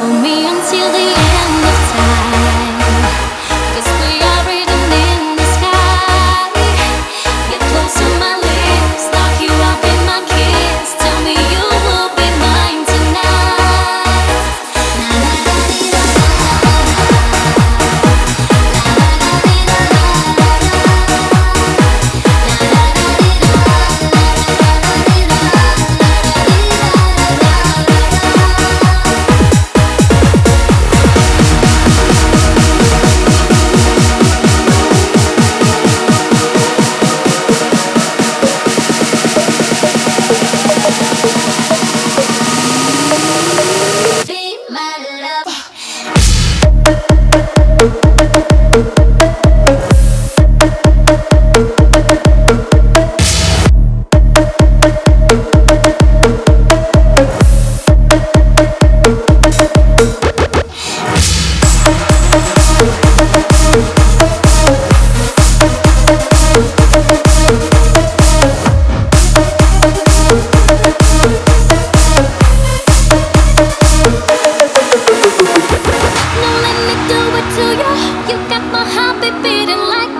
Hold me until the end. to you. You got my heart beating like.